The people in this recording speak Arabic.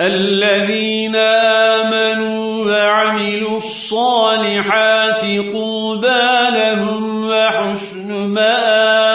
الذين آمنوا وعملوا الصالحات قوبى لهم وحسن مآب.